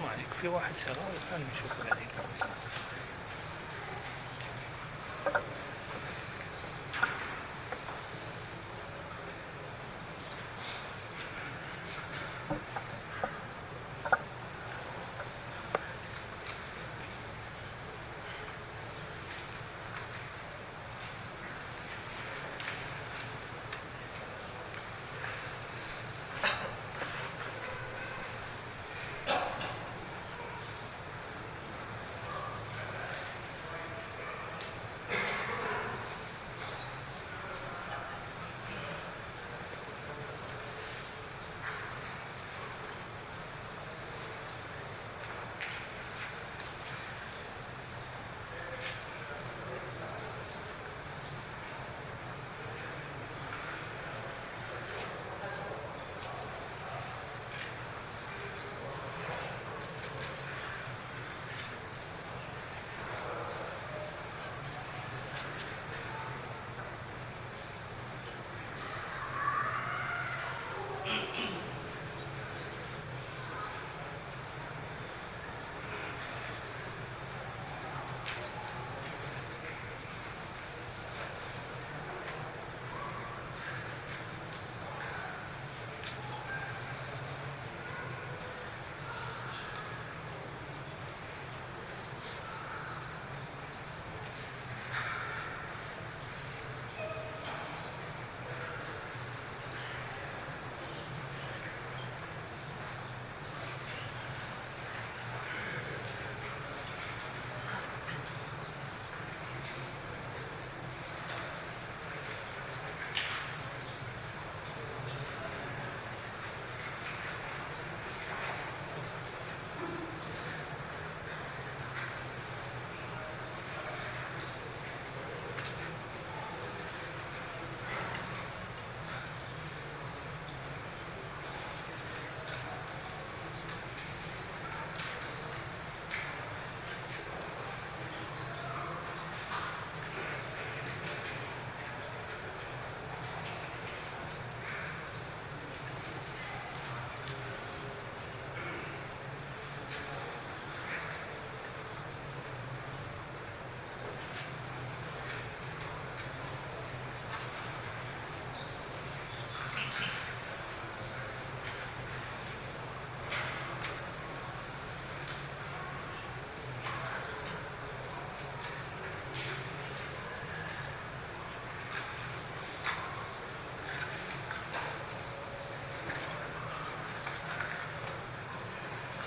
ما يكفي واحد شغال خلينا نشوف بعدين.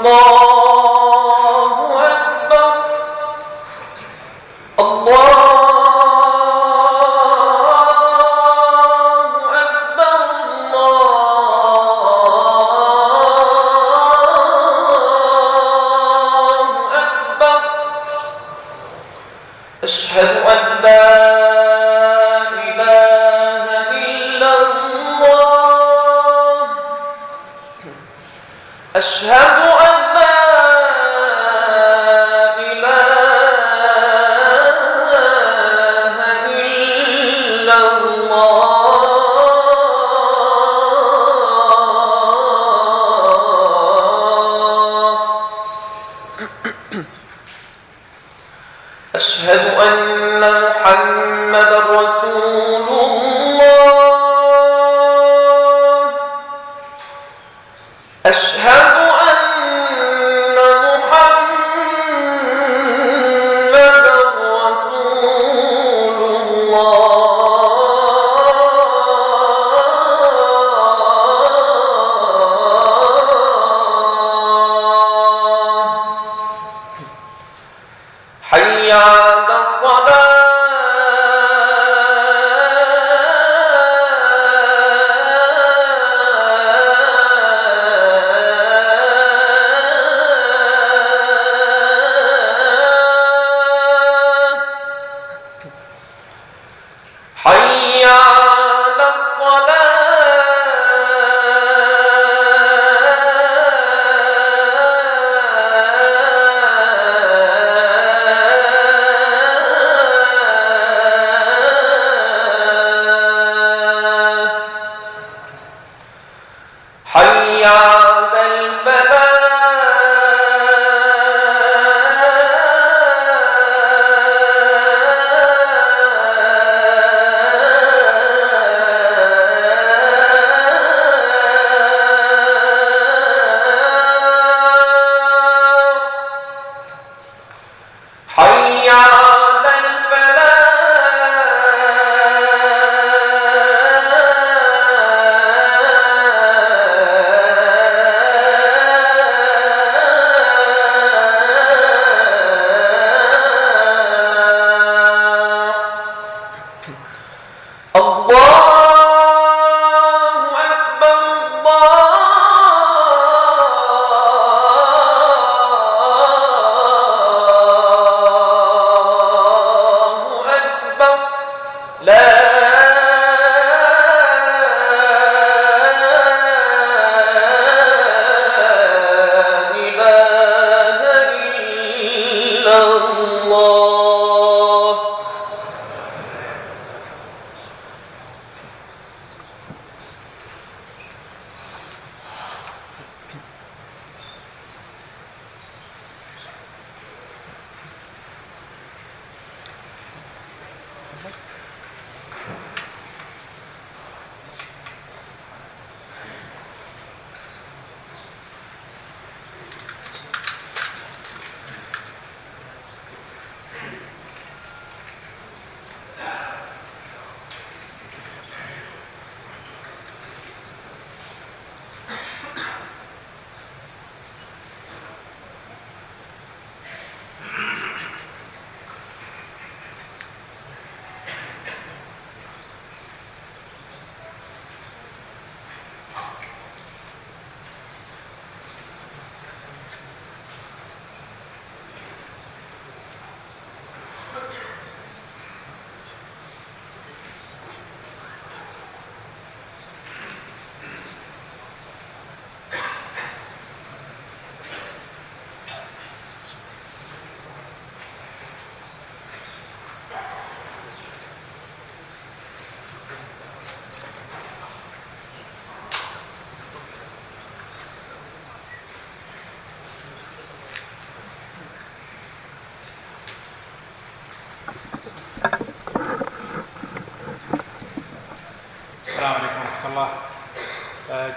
الله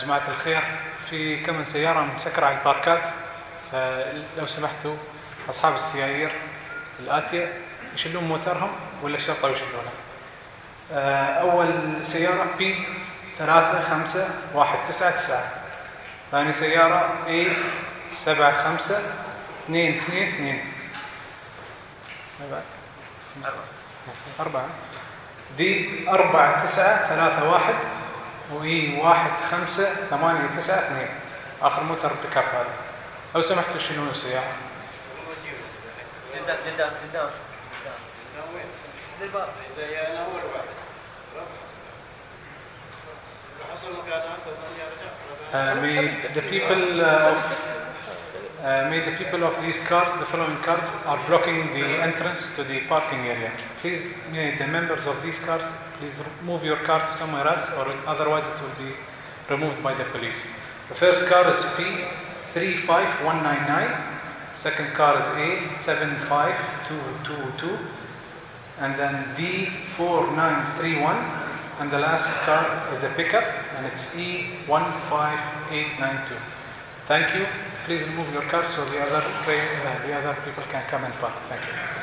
جماعة الخير في كم من سيارة مسكرة على الباركات فلو سمحتوا أصحاب السيايير الآتية يشيلون موترهم ولا الشرطة يشيلونها آه، أول سيارة بي ثلاثة خمسة واحد تسعة تسعة. ثاني سيارة A سبعة خمسة اثنين اثنين اثنين؟ أربعة. دي أربعة تسعة ثلاثة واحد وإي واحد خمسة ثمانية تسعة اثنين. آخر موتر بيك اب هذا. لو سمحتوا شيلون السيارة قدام قدام قدام للباب Uh, may the people uh, of uh, may the people of these cars, the following cars, are blocking the entrance to the parking area. Please, may the members of these cars, please move your car to somewhere else, or otherwise it will be removed by the police. The first car is P35199. Second car is A75222, and then D4931. And the last car is a pickup and it's E15892. Thank you. Please remove your car so the other, uh, the other people can come and park. Thank you.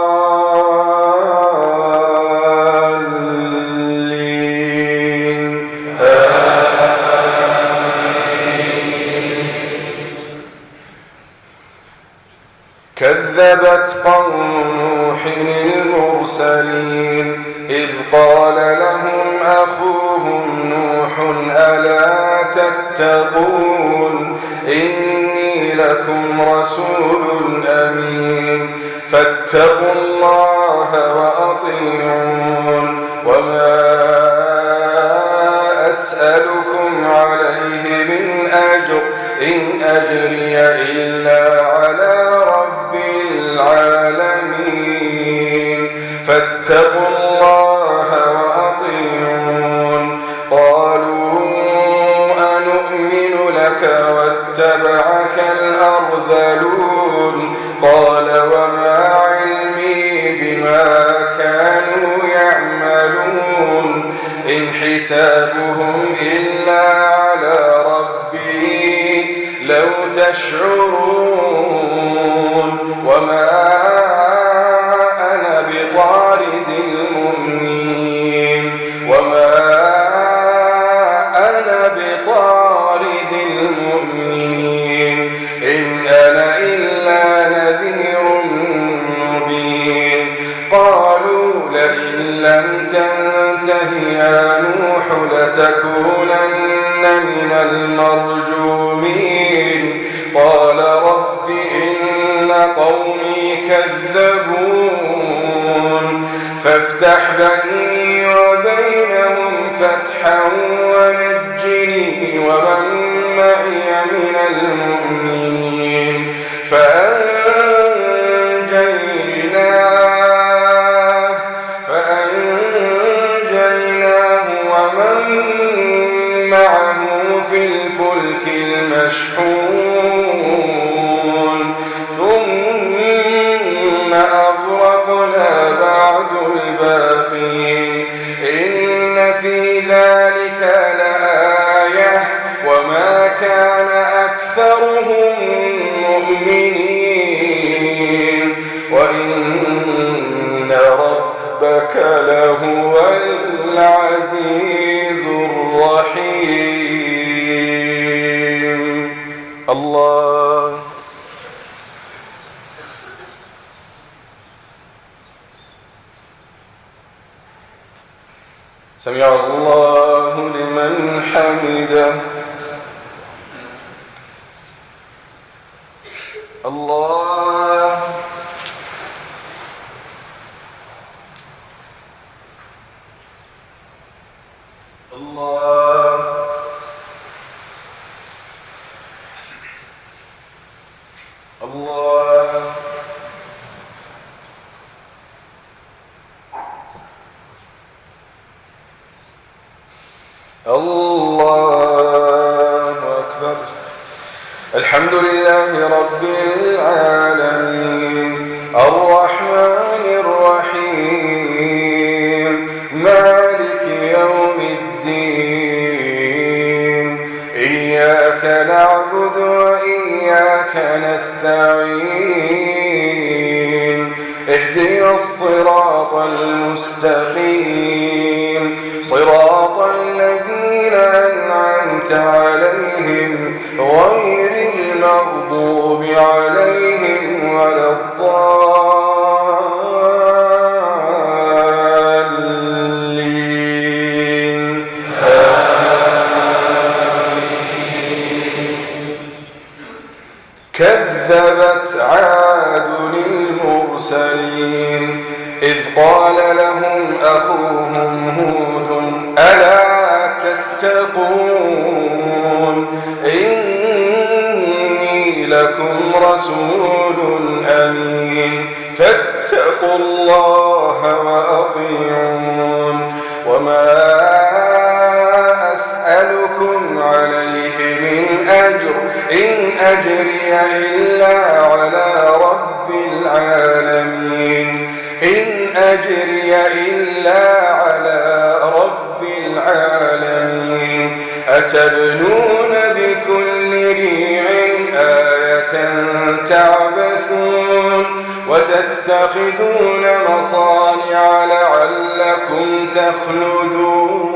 وتتخذون مصانع لعلكم تخلدون.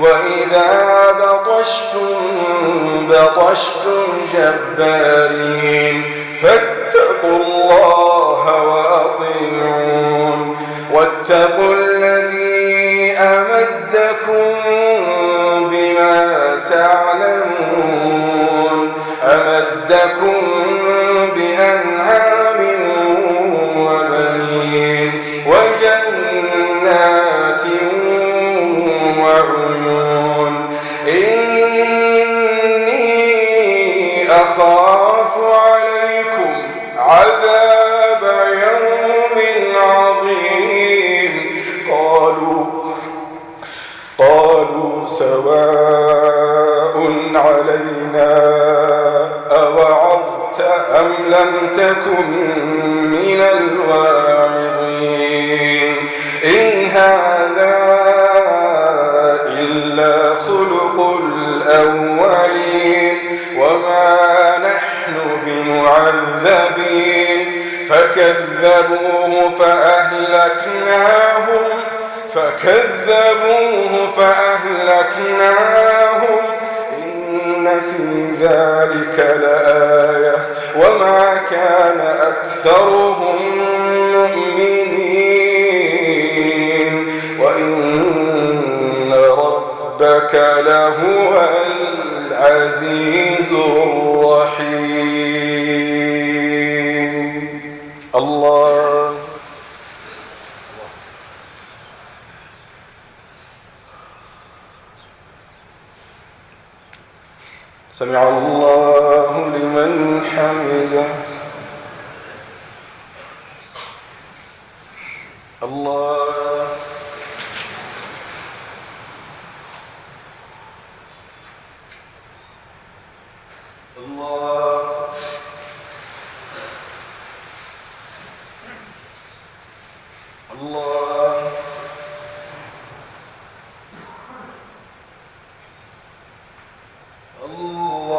وإذا بطشتم بطشتم جبارين فاتقوا الله وأطيعون. واتقوا تكن من الواعظين. إن هذا إلا خلق الأولين. وما نحن بمعذبين. فكذبوه فأهلكناهم. فكذبوه فأهلكناهم. إن في ذلك لآية. وما كان أكثرهم مؤمنين وإن ربك لهو العزيز الرحيم الله سمع الله لمن حمده الله الله الله الله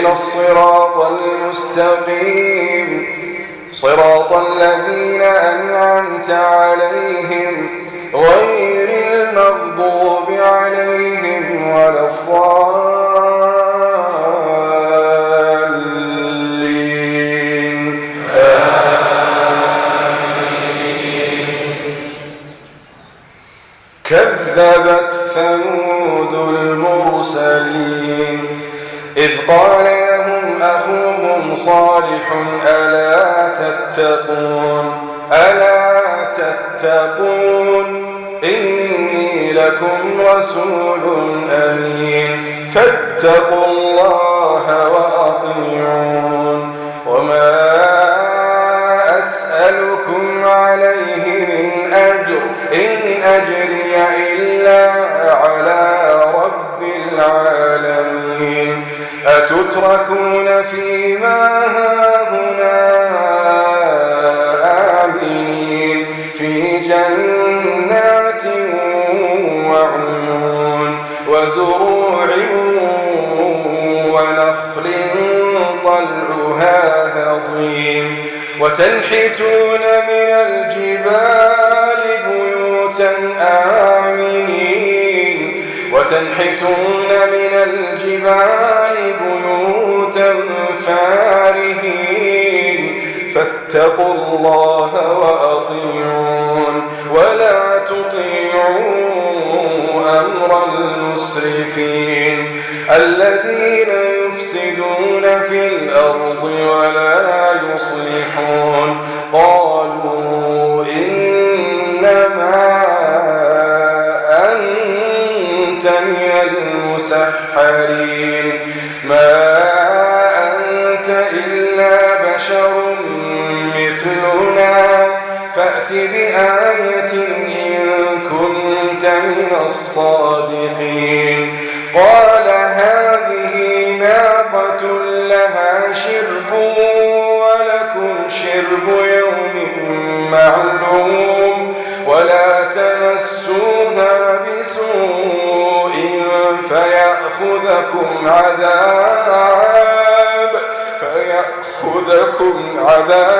اهدنا الصراط المستقيم. صراط الذين أنعمت تنحتون من الجبال بيوتا آمنين وتنحتون العذاب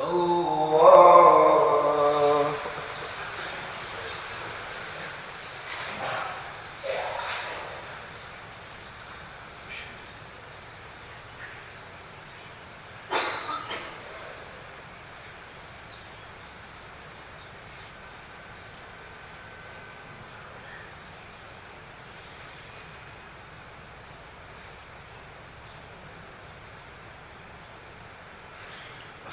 Oh.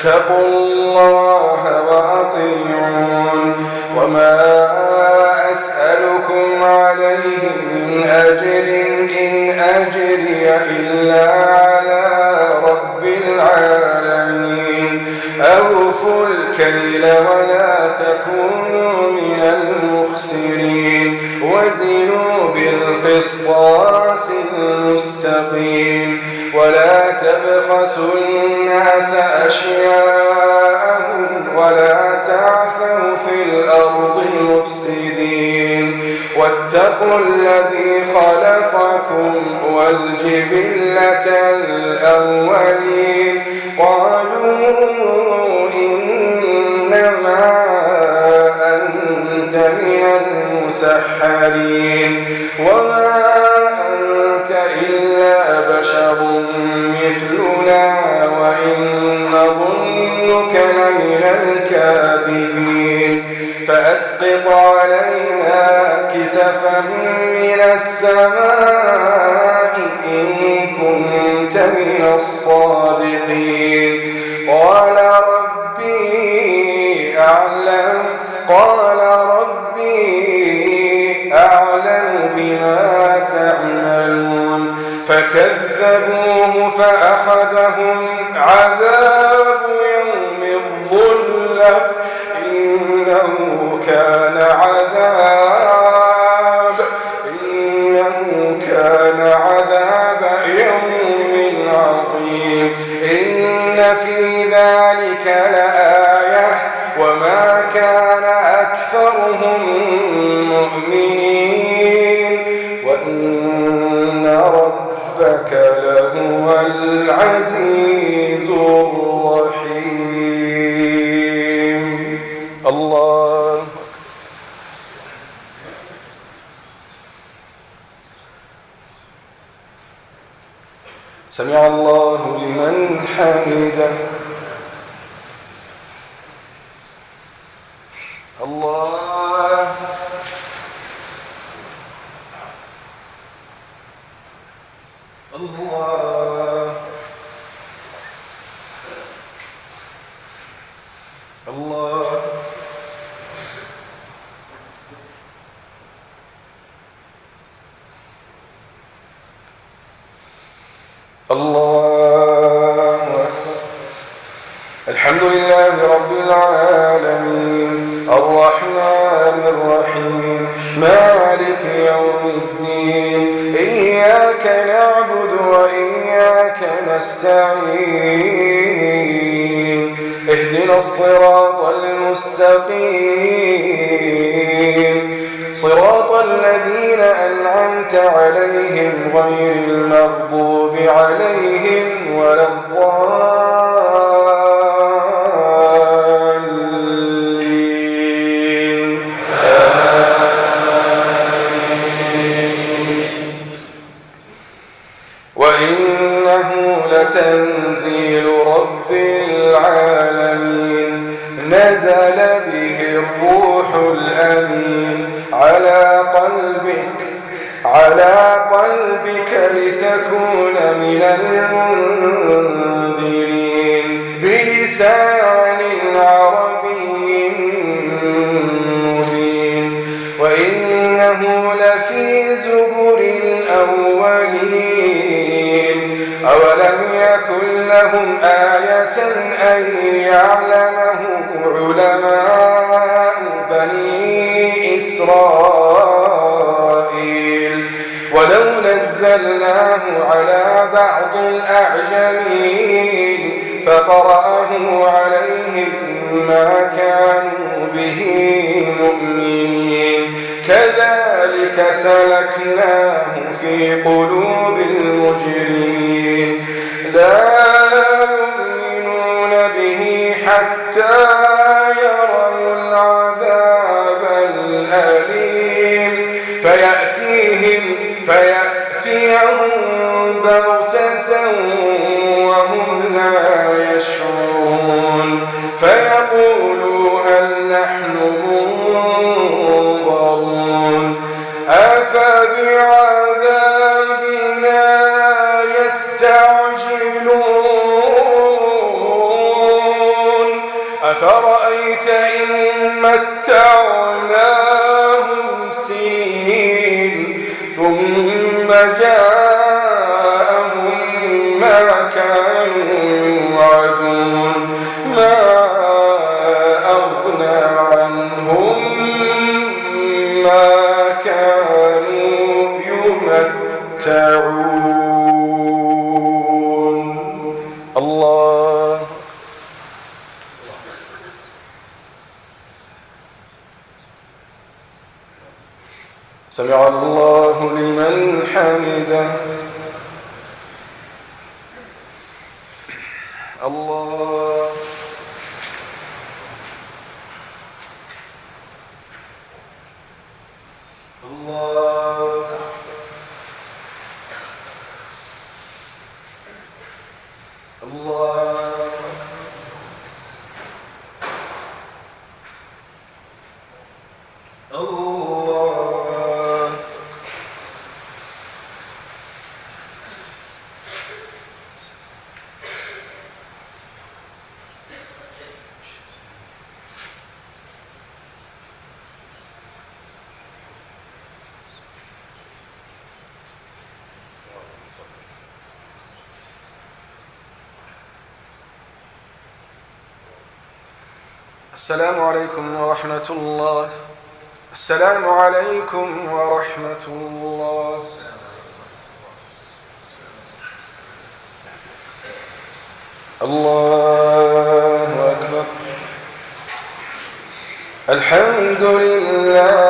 اتقوا من السماء إن كنت من الصادقين. قال ربي أعلم. قال ربي أعلم بما تعملون. فكذبوه فأخذهم عذاب يوم الظلة. إنه كان السلام عليكم ورحمة الله. السلام عليكم ورحمة الله. الله أكبر. الحمد لله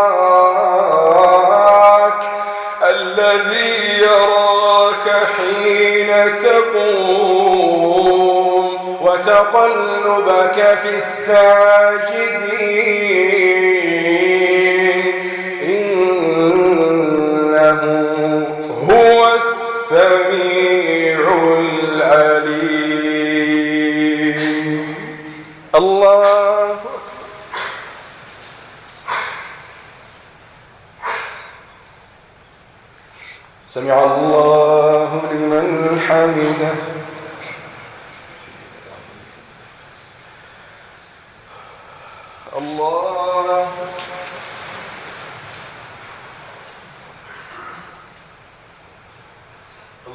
وتقلبك في الساجدين. إنه هو السميع العليم. الله. سمع الله لمن حمده الله الله الله الله أكبر الحمد لله رب العالمين الرحمن الرحيم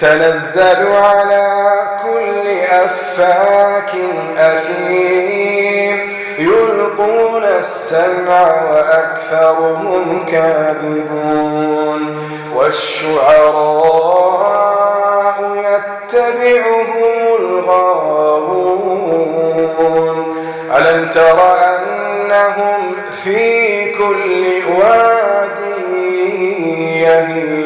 تنزل على كل أفاك أثيم. يلقون السمع وأكثرهم كاذبون. والشعراء يتبعهم الغاوون. ألم تر أنهم في كل واد يهيمون؟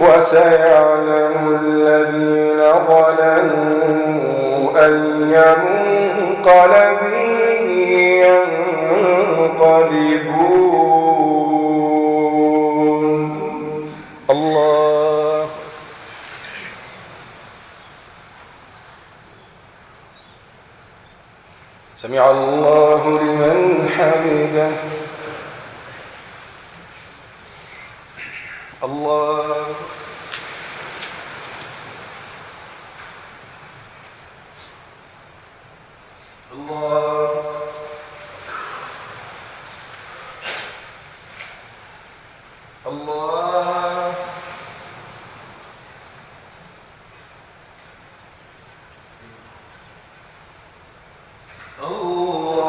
وسيعلم الذين ظلموا أي منقلب ينقلبون. الله. سمع الله لمن حمده الله الله الله الله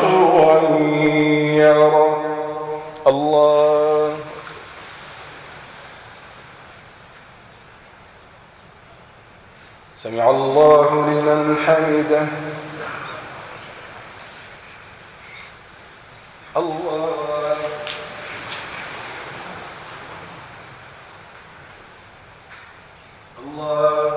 شرا يره الله. سمع الله لمن حمده. الله الله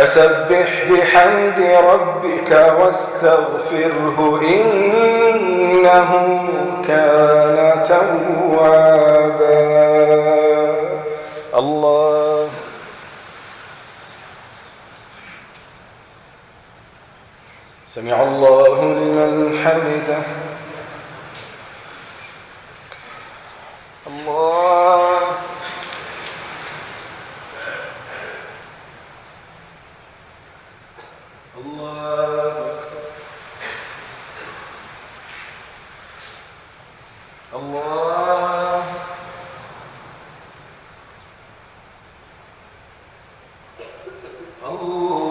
فسبح بحمد ربك واستغفره إنه كان توابا. الله. سمع الله لمن حمده الله الله الله الله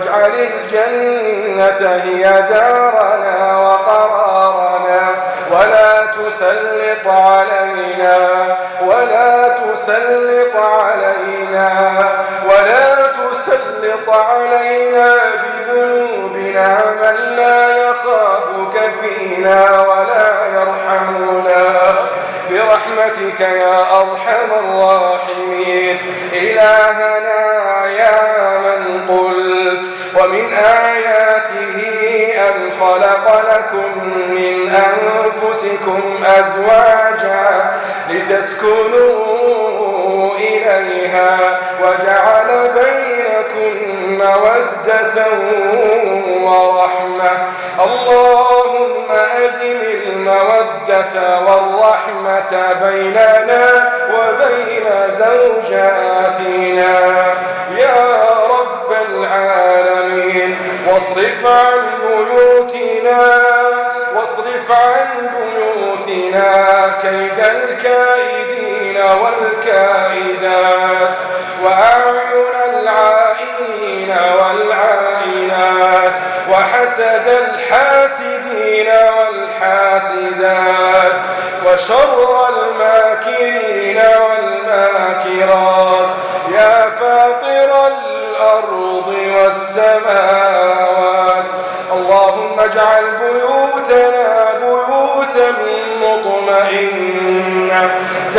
واجعل الجنة هي دارنا وقرارنا ولا تسلط علينا ولا تسلط ومن آياته أن خلق لكم من أنفسكم أزواجا لتسكنوا إليها وجعل بينكم مودة ورحمة. اللهم أدم المودة والرحمة بيننا وبين زوجاتنا. واصرف عن بيوتنا واصرف عن بيوتنا كيد الكائدين والكائدات.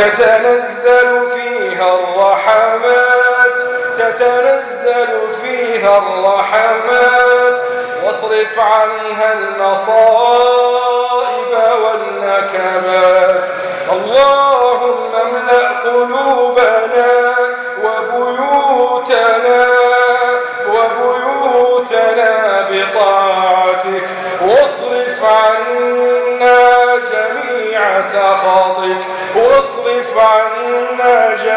تتنزل فيها الرحمات تتنزل فيها الرحمات. واصرف عنها المصائب والنكبات. اللهم املأ قلوبنا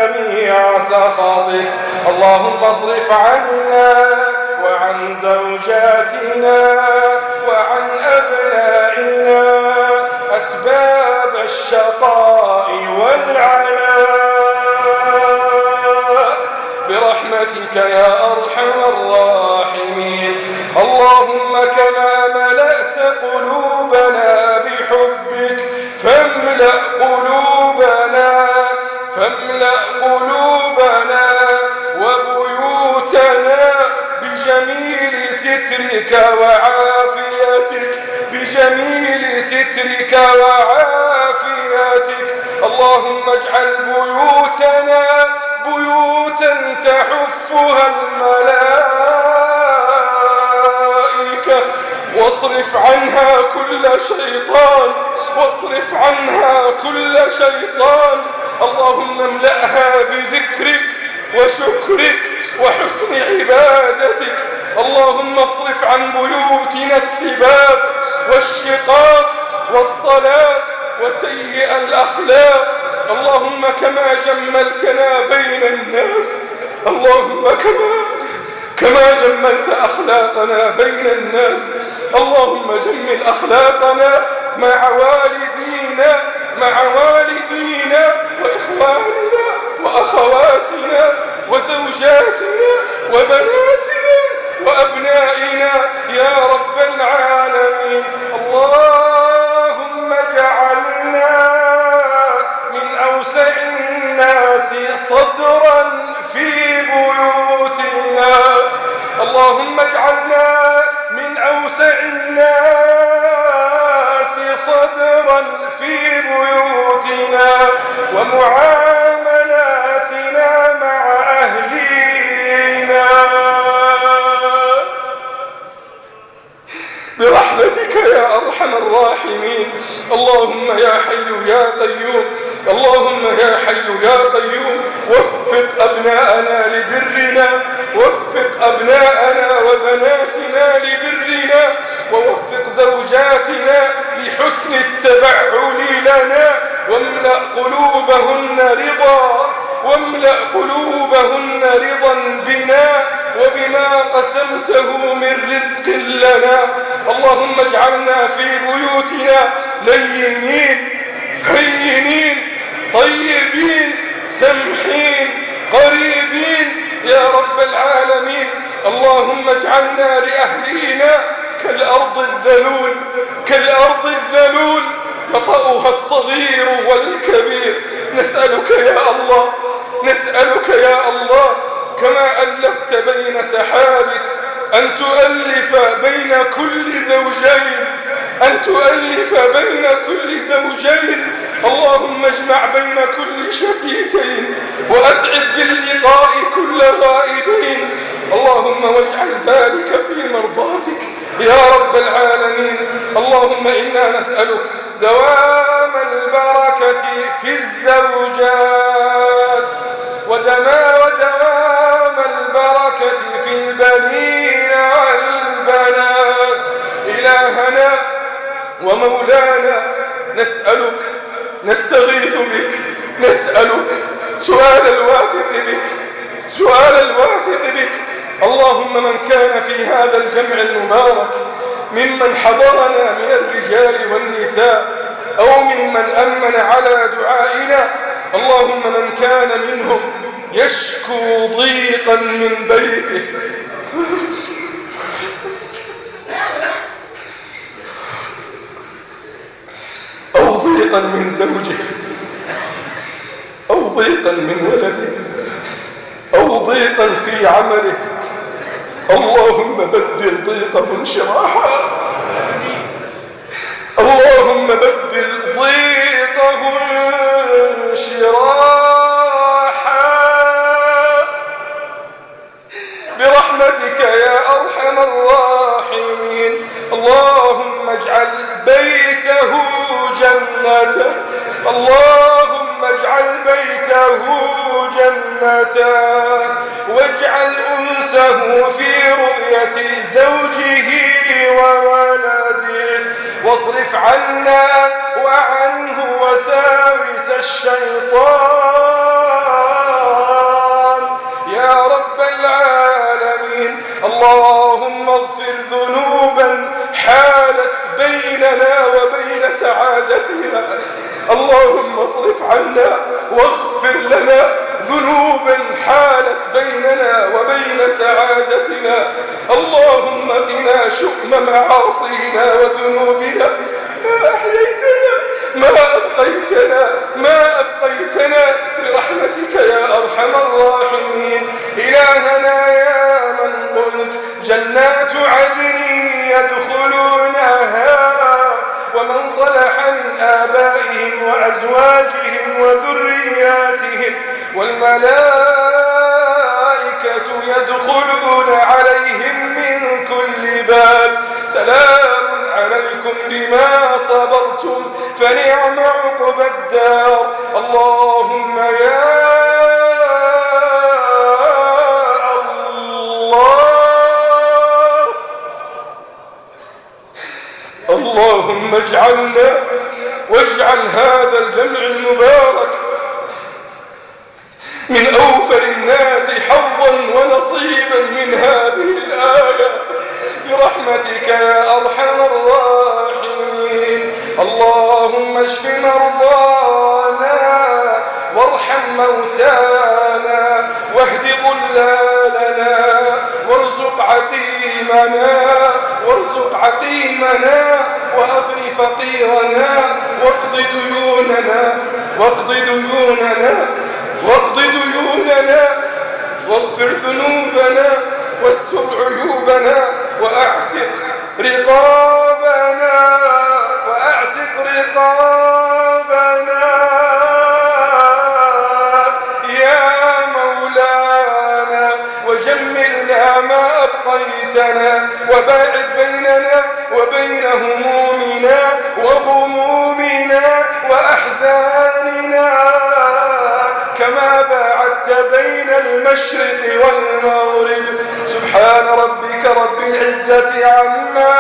جميع سخطك اللهم اصرف عنا وعن زوجاتنا وعن أبنائنا أسباب الشقاء والعناء برحمتك يا أرحم الراحمين. اللهم سترك وعافيتك بجميل سترك وعافيتك. اللهم اجعل بيوتنا بيوتا تحفها الملائكة. واصرف عنها كل شيطان واصرف عنها كل شيطان. اللهم املأها بذكرك وشكرك وحسن عبادتك. اللهم اصرف عن بيوتنا السباب والشقاق والطلاق وسيء الأخلاق. اللهم كما جملتنا بين الناس اللهم كما كما جملت أخلاقنا بين الناس. اللهم جمل أخلاقنا مع والدينا ومولانا نسألك نستغيث بك نسألك سؤال الواثق بك سؤال الواثق بك. اللهم من كان في هذا الجمع المبارك ممن حضرنا من الرجال والنساء أو ممن أمن على دعائنا اللهم من كان منهم يشكو ضيقا من بيته أو ضيقا من زوجه أو ضيقا من ولده أو ضيقا في عمله اللهم بدل ضيقه انشراحا اللهم بدل ضيقه انشراحا برحمتك يا أرحم الراحمين. اللهم اجعل بيته جنة اللهم اجعل بيته جنة واجعل أنسه في رؤية زوجه وولده. واصرف عنا وعنه وساوس الشيطان. معاصينا وذنوبنا الدار اللهم يا الله. اللهم اجعلنا واجعل هذا الجمع المبارك عقيمنا وارزق عقيمنا وأغن فقيرنا. واقض ديوننا واقض ديوننا واقض ديوننا. واغفر ذنوبنا واستر عيوبنا وأعتق رقابنا وباعد بيننا وبين همومنا وغمومنا وأحزاننا. كما باعدت بين المشرق والمغرب. سبحان ربك رب العزة عما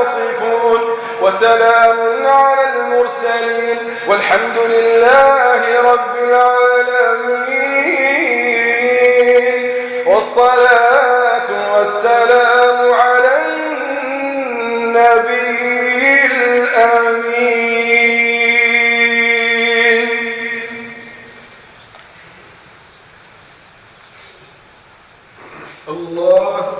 يصفون. وسلام على المرسلين. والحمد لله رب العالمين. والصلاة والسلام النبي الأمين الله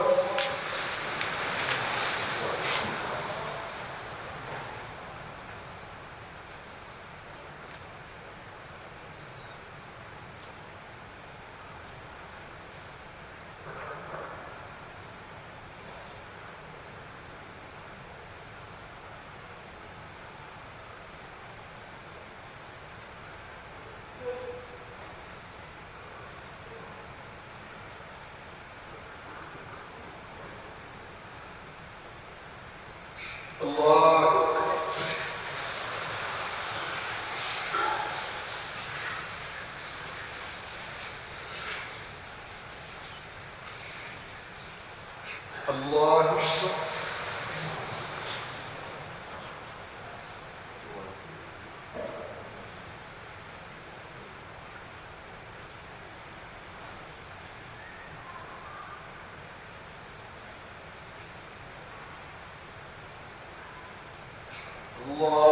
الله الله أكبر الله